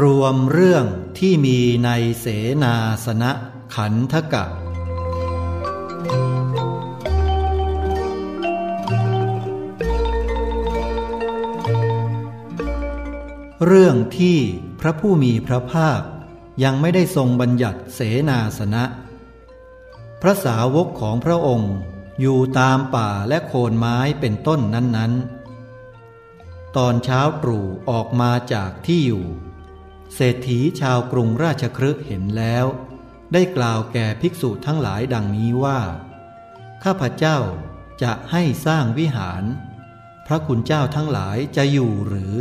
รวมเรื่องที่มีในเสนาสนะขันธกะ เรื่องที่พระผู้มีพระภาคยังไม่ได้ทรงบัญญัติเสนาสนะ พระสาวกของพระองค์อยู่ตามป่าและโคนไม้เป็นต้นนั้น ๆ ตอนเช้าตรู่ออกมาจากที่อยู่ เศรษฐีชาวกรุงราชครึเห็นแล้ว ได้กล่าวแก่ภิกษุทั้งหลายดังนี้ว่า ข้าพเจ้าจะให้สร้างวิหาร พระคุณเจ้าทั้งหลายจะอยู่หรือ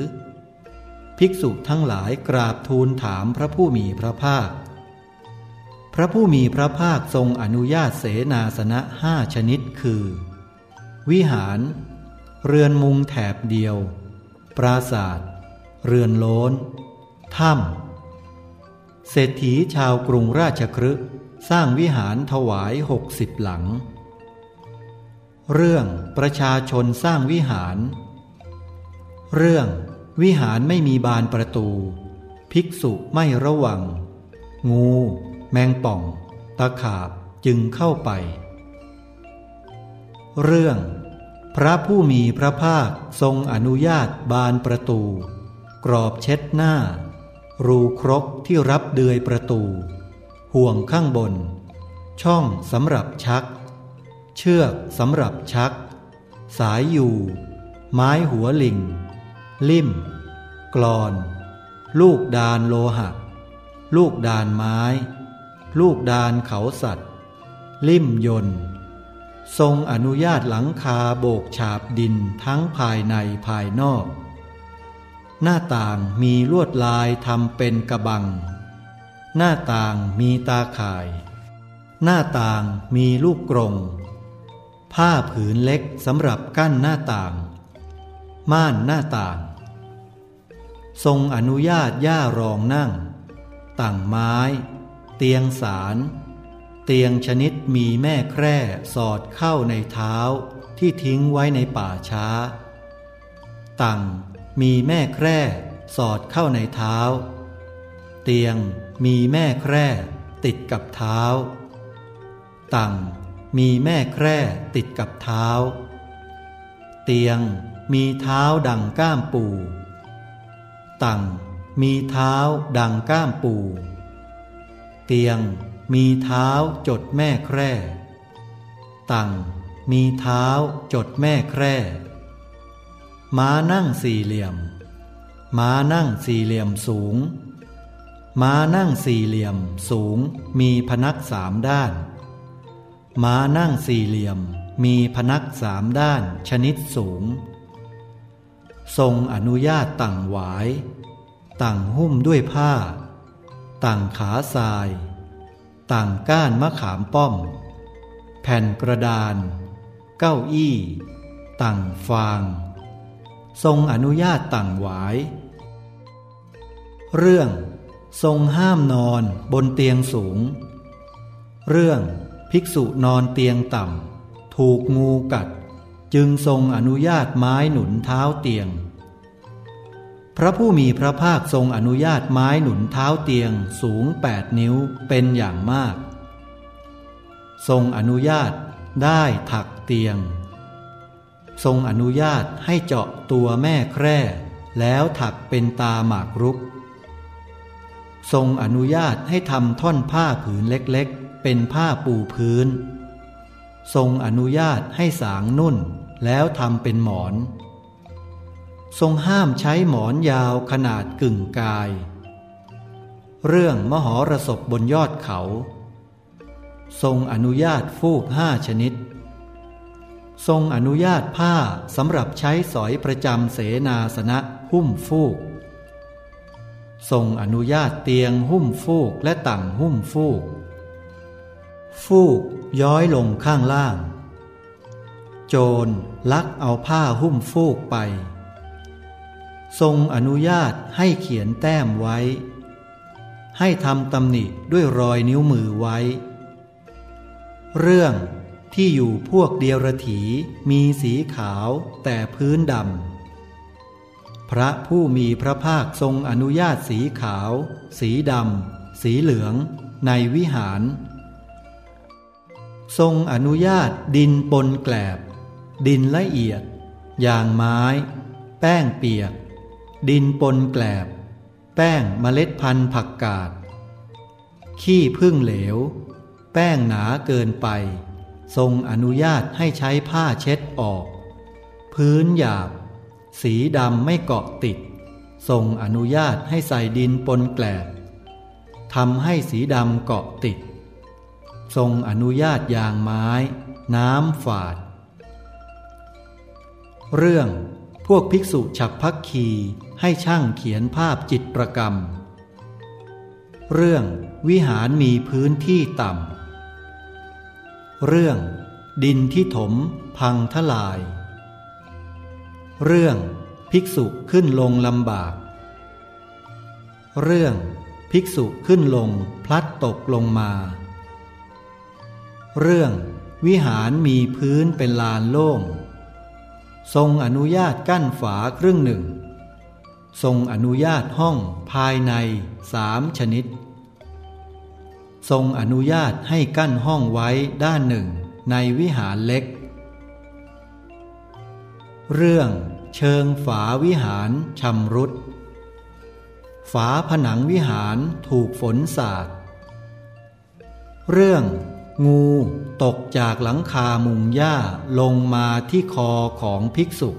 ภิกษุทั้งหลายกราบทูลถามพระผู้มีพระภาค พระผู้มีพระภาคทรงอนุญาตเสนาสนะห้าชนิดคือ วิหาร เรือนมุงแถบเดียว ปราศาสตร์เรือนโล้น ถ้ำเศรษฐีชาวกรุงราชครึสร้างวิหารถวายหกสิบหลัง เรื่องประชาชนสร้างวิหาร เรื่องวิหารไม่มีบานประตู ภิกษุไม่ระวัง งู แมงป่อง ตะขาบจึงเข้าไป เรื่อง พระผู้มีพระภาคทรงอนุญาตบานประตู กรอบเช็ดหน้า รูครกที่รับเดือยประตู ห่วงข้างบน ช่องสำหรับชัก เชือกสำหรับชัก สายอยู่ ไม้หัวลิง ลิ่มกลอน ลูกดานโลหะ ลูกดานไม้ ลูกดานเขาสัตว์ ลิ่มยนต์ ทรงอนุญาตหลังคาโบกฉาบดินทั้งภายในภายนอก หน้าต่างมีลวดลายทำเป็นกระบัง หน้าต่างมีตาข่าย หน้าต่างมีลูกกรง ผ้าผืนเล็กสำหรับกั้นหน้าต่าง ม่านหน้าต่าง ทรงอนุญาตย่ารองนั่ง ต่างไม้ เตียงสาร เตียงชนิดมีแม่แคร่สอดเข้าในเท้าที่ทิ้งไว้ในป่าช้า ต่าง มีแม่แคร่สอดเข้าในเท้า เตียงมีแม่แคร่ติดกับเท้าต่างมีแม่แคร่ติดกับเท้า เตียงมีเท้าดังก้ามปูต่างมีเท้าดังก้ามปูเตียงมีเท้าจดแม่แคร่ต่างมีเท้าจดแม่แคร่ ม้านั่งสี่เหลี่ยม ม้านั่งสี่เหลี่ยมสูง ม้านั่งสี่เหลี่ยมสูง มีพนักสามด้าน ม้านั่งสี่เหลี่ยม มีพนักสามด้านชนิดสูง ทรงอนุญาตต่างหวาย ต่างหุ้มด้วยผ้า ต่างขาทราย ต่างก้านมะขามป้อม แผ่นกระดาน เก้าอี้ ต่างฟาง ทรงอนุญาตต่างหวาย เรื่อง ทรงห้ามนอนบนเตียงสูง เรื่องภิกษุนอนเตียงต่ำ ถูกงูกัด จึงทรงอนุญาตไม้หนุนเท้าเตียง พระผู้มีพระภาคทรงอนุญาตไม้หนุนเท้าเตียงสูงแปดนิ้วเป็นอย่างมาก ทรงอนุญาตได้ถักเตียง ทรงอนุญาตให้เจาะตัวแม่แคร่ แล้วถักเป็นตาหมากรุก ทรงอนุญาตให้ทำท่อนผ้าผืนเล็กๆ เป็นผ้าปูพื้น ทรงอนุญาตให้สางนุ่น แล้วทำเป็นหมอน ทรงห้ามใช้หมอนยาวขนาดกึ่งกาย เรื่องมหรสพบนยอดเขา ทรงอนุญาตฟูกห้าชนิด ทรงอนุญาตผ้าสำหรับใช้สอยประจำเสนาสนะหุ้มฟูก ทรงอนุญาตเตียงหุ้มฟูกและต่างหุ้มฟูก ฟูกย้อยลงข้างล่าง โจรลักเอาผ้าหุ้มฟูกไป ทรงอนุญาตให้เขียนแต้มไว้ ให้ทำตำหนิด้วยรอยนิ้วมือไว้ เรื่อง ที่อยู่พวกเดียรถีมีสีขาวแต่พื้นดำ พระผู้มีพระภาคทรงอนุญาตสีขาว สีดำ สีเหลืองในวิหาร ทรงอนุญาตดินปนแกลบ ดินละเอียด อย่างไม้ แป้งเปียก ดินปนแกลบ แป้งเมล็ดพันธุ์ผักกาด ขี้พึ่งเหลว แป้งหนาเกินไป ทรงอนุญาตให้ใช้ผ้าเช็ดออก พื้นหยาบ สีดำไม่เกาะติด ทรงอนุญาตให้ใส่ดินปนแกลบทำให้สีดำเกาะติด ทรงอนุญาตยางไม้ น้ำฝาด เรื่องพวกภิกษุฉับพักคีให้ช่างเขียนภาพจิตประกรรม เรื่องวิหารมีพื้นที่ต่ำ เรื่อง ดินที่ถม พังทลาย เรื่อง ภิกษุขึ้นลงลำบาก เรื่อง ภิกษุขึ้นลง พลัดตกลงมา เรื่องวิหารมีพื้นเป็นลานโล่ง ทรงอนุญาตกั้นฝาครึ่งหนึ่ง ทรงอนุญาตห้องภายในสามชนิด ทรงอนุญาตให้กั้นห้องไว้ด้านหนึ่งในวิหารเล็ก เรื่องเชิงฝาวิหารชำรุด ฝาผนังวิหารถูกฝนสาด เรื่องงูตกจากหลังคามุงหญ้าลงมาที่คอของภิกษุ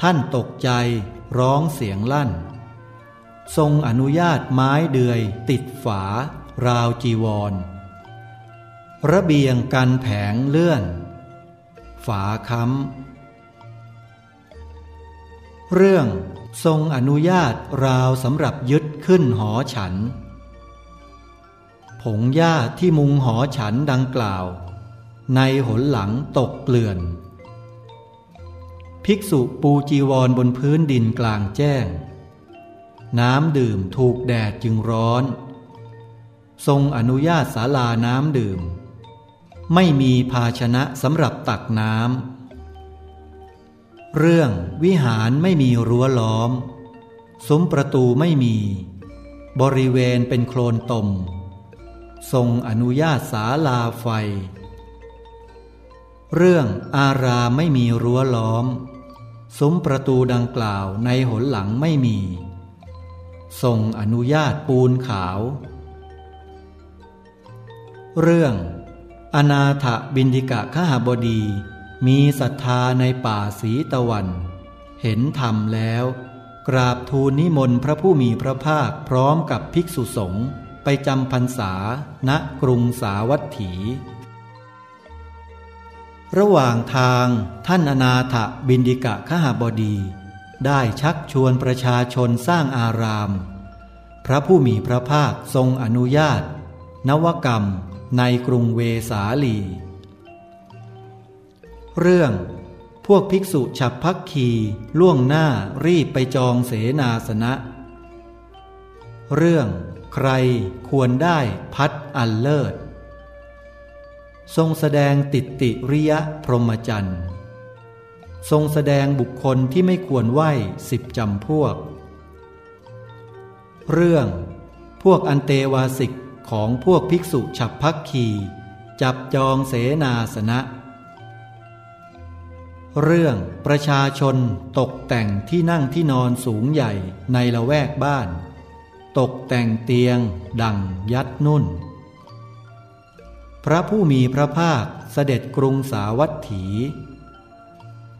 ท่านตกใจร้องเสียงลั่น ทรงอนุญาตไม้เดือยติดฝา ราวจีวร ระเบียงกันแผงเลื่อน ฝาค้ำ เรื่องทรงอนุญาตราวสำหรับยึดขึ้นหอฉัน ผงหญ้าที่มุงหอฉันดังกล่าว ในหนหลังตกเกลื่อน ภิกษุปูจีวรบนพื้นดินกลางแจ้ง น้ำดื่มถูกแดดจึงร้อน ทรงอนุญาตศาลาน้ำดื่ม ไม่มีภาชนะสำหรับตักน้ำ เรื่องวิหารไม่มีรั้วล้อม ซุ้มประตูไม่มี บริเวณเป็นโคลนตม ทรงอนุญาตศาลาไฟ เรื่องอารามไม่มีรั้วล้อม ซุ้มประตูดังกล่าวในหนหลังไม่มี ทรงอนุญาตปูนขาว เรื่อง อนาถบินิกะขหบดี มีศรัทธาในป่าสีตะวัน เห็นธรรมแล้ว กราบทูลนิมนต์พระผู้มีพระภาคพร้อมกับภิกษุสงฆ์ไปจำพรรษาณกรุงสาวัตถี ระหว่างทางท่านอนาถบินดิกะขหาบดี ได้ชักชวนประชาชนสร้างอาราม พระผู้มีพระภาคทรงอนุญาต นวกรรม ในกรุงเวสาลี เรื่องพวกภิกษุฉับพักคีล่วงหน้ารีบไปจองเสนาสนะ เรื่องใครควรได้พัดอันเลิศ ทรงแสดงติติริยะพรหมจรรย์ทรงแสดงบุคคลที่ไม่ควรไหวสิบจำพวก เรื่องพวกอันเตวาสิก ของพวกภิกษุฉับพักคีจับจองเสนาสนะ เรื่องประชาชนตกแต่งที่นั่งที่นอนสูงใหญ่ในละแวกบ้าน ตกแต่งเตียง ดังยัดนุ่น พระผู้มีพระภาคเสด็จกรุงสาวัตถี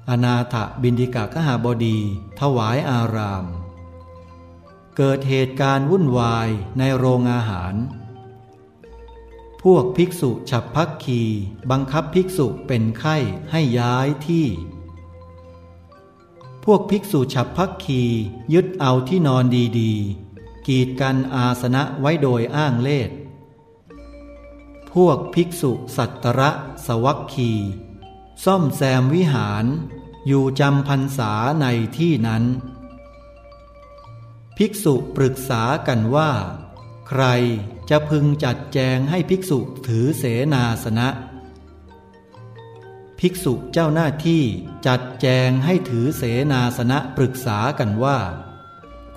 อนาถบินดิกะขหาบดีถวายอาราม เกิดเหตุการณ์วุ่นวายในโรงอาหาร พวกภิกษุฉับพักคี บังคับภิกษุเป็นไข้ให้ย้ายที่ พวกภิกษุฉับพักคี ยึดเอาที่นอนดีๆ กีดกันอาสนะไว้โดยอ้างเลสพวกภิกษุสัตตระสวัคคี ซ่อมแซมวิหาร อยู่จำพรรษาในที่นั้น ภิกษุปรึกษากันว่า ใคร จะพึงจัดแจงให้ภิกษุถือเสนาสนะ ภิกษุเจ้าหน้าที่จัดแจงให้ถือเสนาสนะปรึกษากันว่า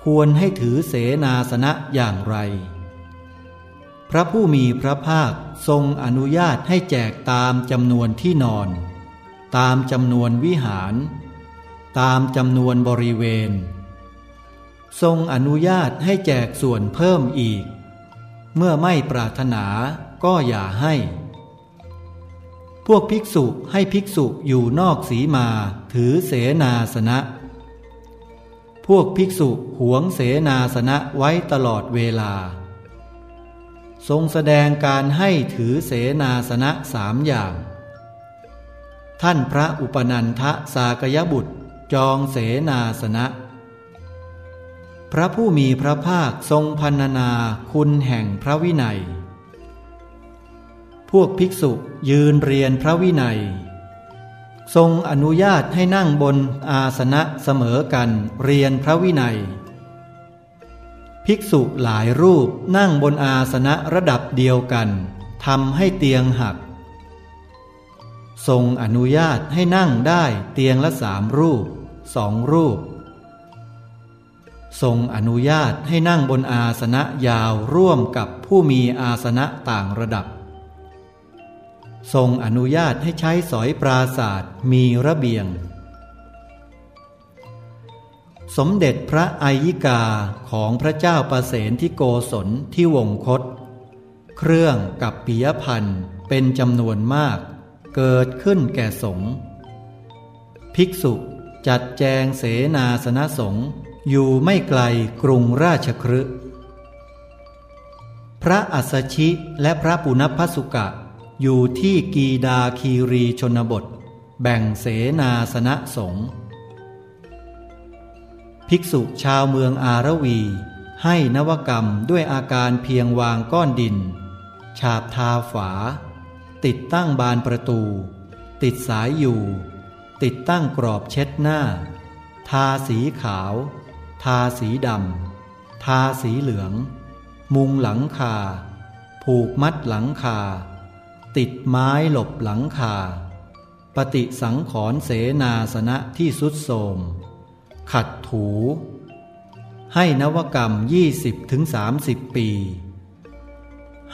ควรให้ถือเสนาสนะอย่างไร พระผู้มีพระภาคทรงอนุญาตให้แจกตามจำนวนที่นอน ตามจำนวนวิหาร ตามจำนวนบริเวณ ทรงอนุญาตให้แจกส่วนเพิ่มอีก เมื่อไม่ปรารถนาก็อย่าให้ พวกภิกษุให้ภิกษุอยู่นอกสีมาถือเสนาสนะ พวกภิกษุหวงเสนาสนะไว้ตลอดเวลา ทรงแสดงการให้ถือเสนาสนะสามอย่าง ท่านพระอุปนันทะสากยบุตรจองเสนาสนะ พระผู้มีพระภาคทรงพันนาคุณแห่งพระวินัย พวกภิกษุยืนเรียนพระวินัย ทรงอนุญาตให้นั่งบนอาสนะเสมอกันเรียนพระวินัย ภิกษุหลายรูปนั่งบนอาสนะระดับเดียวกันทำให้เตียงหัก ทรงอนุญาตให้นั่งได้เตียงละสามรูปสองรูป ทรงอนุญาตให้นั่งบนอาสนะยาวร่วมกับผู้มีอาสนะต่างระดับ ทรงอนุญาตให้ใช้สอยปราศาสตร์มีระเบียง สมเด็จพระอัยิกาของพระเจ้าประเสนที่โกศลที่วงคต เครื่องกับปิยพันธ์เป็นจำนวนมาก เกิดขึ้นแก่สงฆ์ภิกษุจัดแจงเสนาสนะสงฆ์ อยู่ไม่ไกลกรุงราชครึพระอัสชิและพระปุณพสุกะ อยู่ที่กีดาคีรีชนบท แบ่งเสนาสนะสงฆ์ภิกษุชาวเมืองอารวี ให้นวกรรมด้วยอาการเพียงวางก้อนดิน ฉาบทาฝา ติดตั้งบานประตู ติดสายอยู่ ติดตั้งกรอบเช็ดหน้า ทาสีขาว ทาสีดำ ทาสีเหลือง มุงหลังคา ผูกมัดหลังคา ติดไม้หลบหลังคา ปฏิสังขรเสนาสนะที่สุดโทมขัดถู ให้นวกรรมยี่สิบถึงสามสิบปี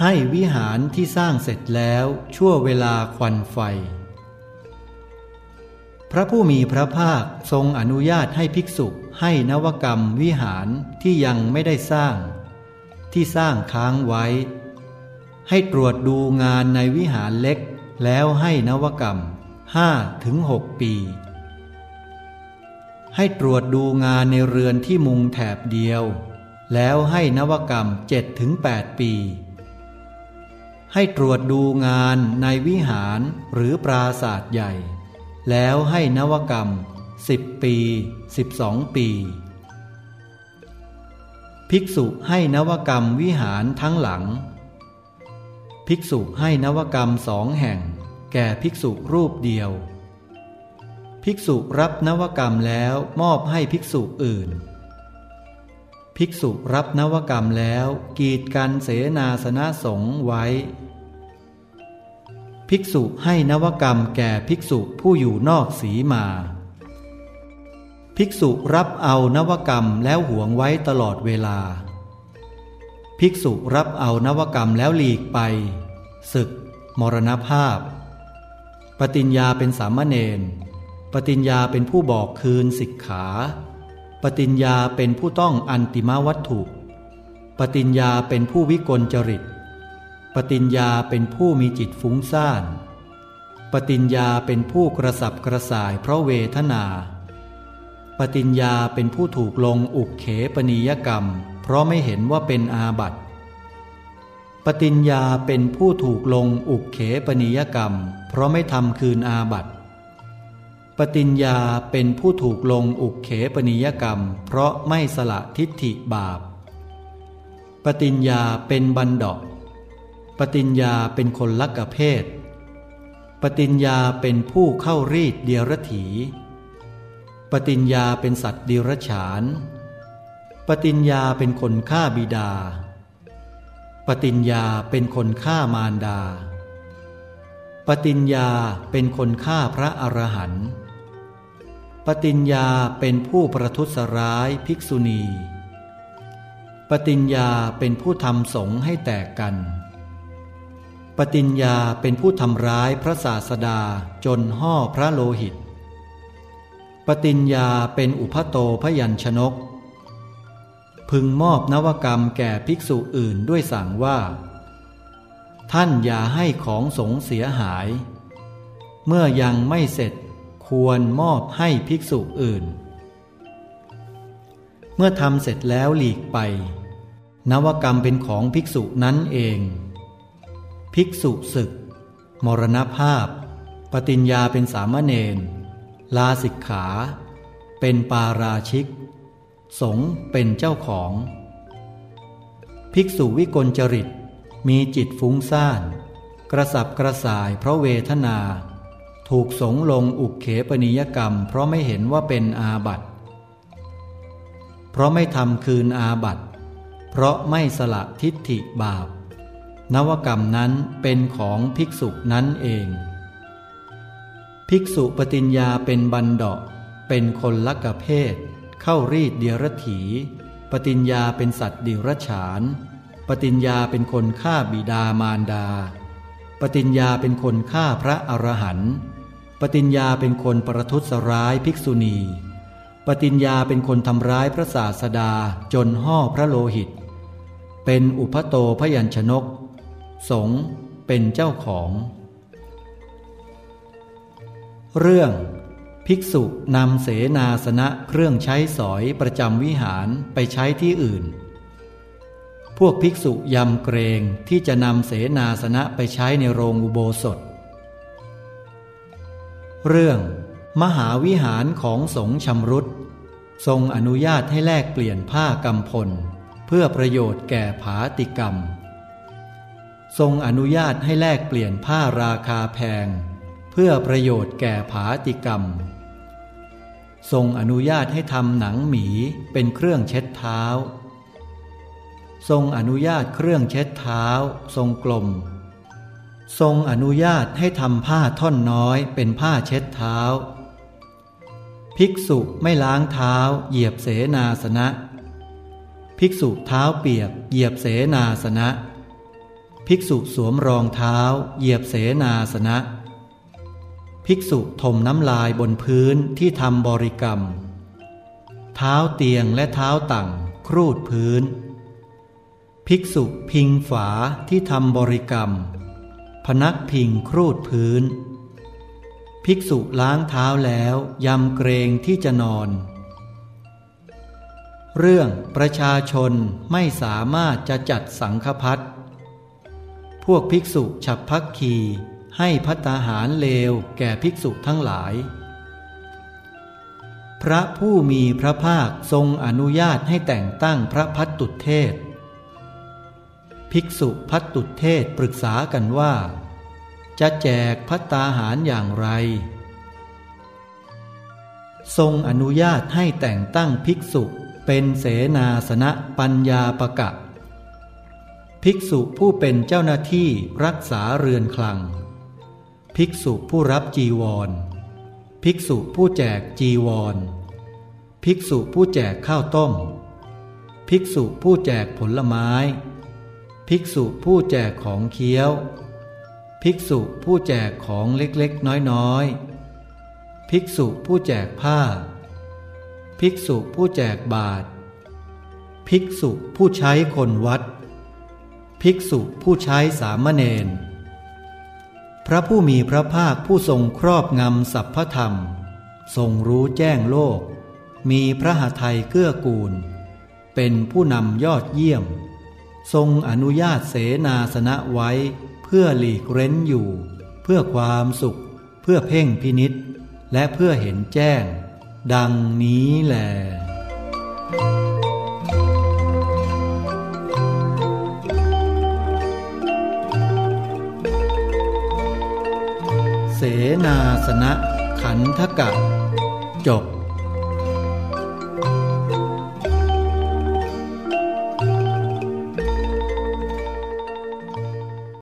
ให้วิหารที่สร้างเสร็จแล้วชั่วเวลาควันไฟพระผู้มีพระภาคทรงอนุญาตให้ภิกษุ ให้นวกรรมวิหารที่ยังไม่ได้สร้าง ที่สร้างค้างไว้ ให้ตรวจดูงานในวิหารเล็ก แล้วให้นวกรรมห้าถึงหกปี ให้ตรวจดูงานในเรือนที่มุงแถบเดียว แล้วให้นวกรรมเจ็ดถึงแปดปี ให้ตรวจดูงานในวิหารหรือปราศาสตร์ใหญ่ แล้วให้นวกรรม สิบปีสิบสองปี ภิกษุให้นวกรรมวิหารทั้งหลัง ภิกษุให้นวกรรมสองแห่ง แก่ภิกษุรูปเดียว ภิกษุรับนวกรรมแล้วมอบให้ภิกษุอื่น ภิกษุรับนวกรรมแล้วกีดกันเสนาสนะสงไว้ภิกษุให้นวกรรมแก่ภิกษุผู้อยู่นอกสีมา ภิกษุรับเอานวกรรมแล้วหวงไว้ตลอดเวลา ภิกษุรับเอานวกรรมแล้วหลีกไป ศึก มรณภาพ ปฏิญญาเป็นสามเณร ปฏิญญาเป็นผู้บอกคืนสิกขา ปฏิญญาเป็นผู้ต้องอันติมาวัตถุ ปฏิญญาเป็นผู้วิกลจริต ปฏิญญาเป็นผู้มีจิตฟุ้งซ่าน ปฏิญญาเป็นผู้กระสับกระส่ายเพราะเวทนา ปฏิญญาเป็นผู้ถูกลงอุกเขปนิยกรรม เพราะไม่เห็นว่าเป็นอาบัติปฏิญญาเป็นผู้ถูกลงอุกเขปนิยกรรม เพราะไม่ทำคืนอาบัติปฏิญญาเป็นผู้ถูกลงอุกเขปนิยกรรม เพราะไม่สละทิฏฐิบาป ปฏิญญาเป็นบันดอกปฏิญญาเป็นคนลักเพศ ปฏิญญาเป็นผู้เข้ารีดเดียรถี ปฏิญญาเป็นสัตว์เดรัจฉาน ปฏิญญาเป็นคนฆ่าบิดา ปฏิญญาเป็นคนฆ่ามารดา ปฏิญญาเป็นคนฆ่าพระอรหันต์ ปฏิญญาเป็นผู้ประทุษร้ายภิกษุณี ปฏิญญาเป็นผู้ทำสงให้แตกกัน ปฏิญญาเป็นผู้ทำร้ายพระศาสดาจนห่อพระโลหิต ปฏิญญาเป็นอุพโตพยัญชนก พึงมอบนวกรรมแก่ภิกษุอื่นด้วยสั่งว่า ท่านอย่าให้ของสงเสียหาย เมื่อยังไม่เสร็จควรมอบให้ภิกษุอื่น เมื่อทำเสร็จแล้วหลีกไป นวกรรมเป็นของภิกษุนั้นเอง ภิกษุศึก มรณภาพ ปฏิญญาเป็นสามเณร ลาสิกขา เป็นปาราชิก สงเป็นเจ้าของ ภิกษุวิกลจริต มีจิตฟุ้งซ่าน กระสับกระส่ายเพราะเวทนา ถูกสงลงอุกเขปนิยกรรม เพราะไม่เห็นว่าเป็นอาบัติ เพราะไม่ทำคืนอาบัติ เพราะไม่สละทิฏฐิบาป นวกรรมนั้นเป็นของภิกษุนั้นเอง ภิกษุปฏิญญาเป็นบันดาเป็นคนลักกเพศ เข้ารีดเดียรถี ปฏิญญาเป็นสัตว์ดิรฉาน ปฏิญญาเป็นคนฆ่าบิดามารดา ปฏิญญาเป็นคนฆ่าพระอรหันต์ปฏิญญาเป็นคนประทุษร้ายภิกษุณี ปฏิญญาเป็นคนทำร้ายพระศาสดาจนห่อพระโลหิต เป็นอุพโตพยัญชนก สงเป็นเจ้าของ เรื่อง ภิกษุนำเสนาสนะเครื่องใช้สอยประจำวิหารไปใช้ที่อื่น พวกภิกษุยำเกรงที่จะนำเสนาสนะไปใช้ในโรงอุโบสถ เรื่อง มหาวิหารของสงฆ์ชำรุดทรงอนุญาตให้แลกเปลี่ยนผ้ากำพล เพื่อประโยชน์แก่ผาติกรรม ทรงอนุญาตให้แลกเปลี่ยนผ้าราคาแพง พื่อประโยชน์แก่ผาติกรรม ทรงอนุญาตให้ทำหนังหมีเป็นเครื่องเช็ดเท้า ทรงอนุญาตเครื่องเช็ดเท้า ทรงกลม ทรงอนุญาตให้ทำผ้าท่อนน้อยเป็นผ้าเช็ดเท้า ภิกษุไม่ล้างเท้า เหยียบเสนาสนะ ภิกษุเท้าเปียก เหยียบเสนาสนะ ภิกษุสวมรองเท้า เหยียบเสนาสนะ ภิกษุถมน้ำลายบนพื้นที่ทำบริกรรม เท้าเตียงและเท้าต่างครูดพื้น ภิกษุพิงฝาที่ทำบริกรรม พนักพิงครูดพื้น ภิกษุล้างเท้าแล้วยำเกรงที่จะนอน เรื่องประชาชนไม่สามารถจะจัดสังฆพัดพวกภิกษุฉับพักคี ให้พัตาหารเลวแก่ภิกษุทั้งหลาย พระผู้มีพระภาคทรงอนุญาตให้แต่งตั้งพระพัตตุเทศ ภิกษุพัตตุเทศปรึกษากันว่า จะแจกพัตาหารอย่างไร ทรงอนุญาตให้แต่งตั้งภิกษุเป็นเสนาสนะปัญญาประกะภิกษุผู้เป็นเจ้าหน้าที่รักษาเรือนคลัง ภิกษุผู้รับจีวร ภิกษุผู้แจกจีวร ภิกษุผู้แจกข้าวต้ม ภิกษุผู้แจกผลไม้ ภิกษุผู้แจกของเคี้ยว ภิกษุผู้แจกของเล็กๆน้อยๆ ภิกษุผู้แจกผ้า ภิกษุผู้แจกบาทภิกษุผู้ใช้คนวัด ภิกษุผู้ใช้สามเณร พระผู้มีพระภาคผู้ทรงครอบงำสัพพธรรม ทรงรู้แจ้งโลก มีพระหทัยเกื้อกูล เป็นผู้นำยอดเยี่ยม ทรงอนุญาตเสนาสนะไว้เพื่อหลีกเร้นอยู่ เพื่อความสุข เพื่อเพ่งพินิษและเพื่อเห็นแจ้ง ดังนี้แหล เสนาสนะขันธกะ จบ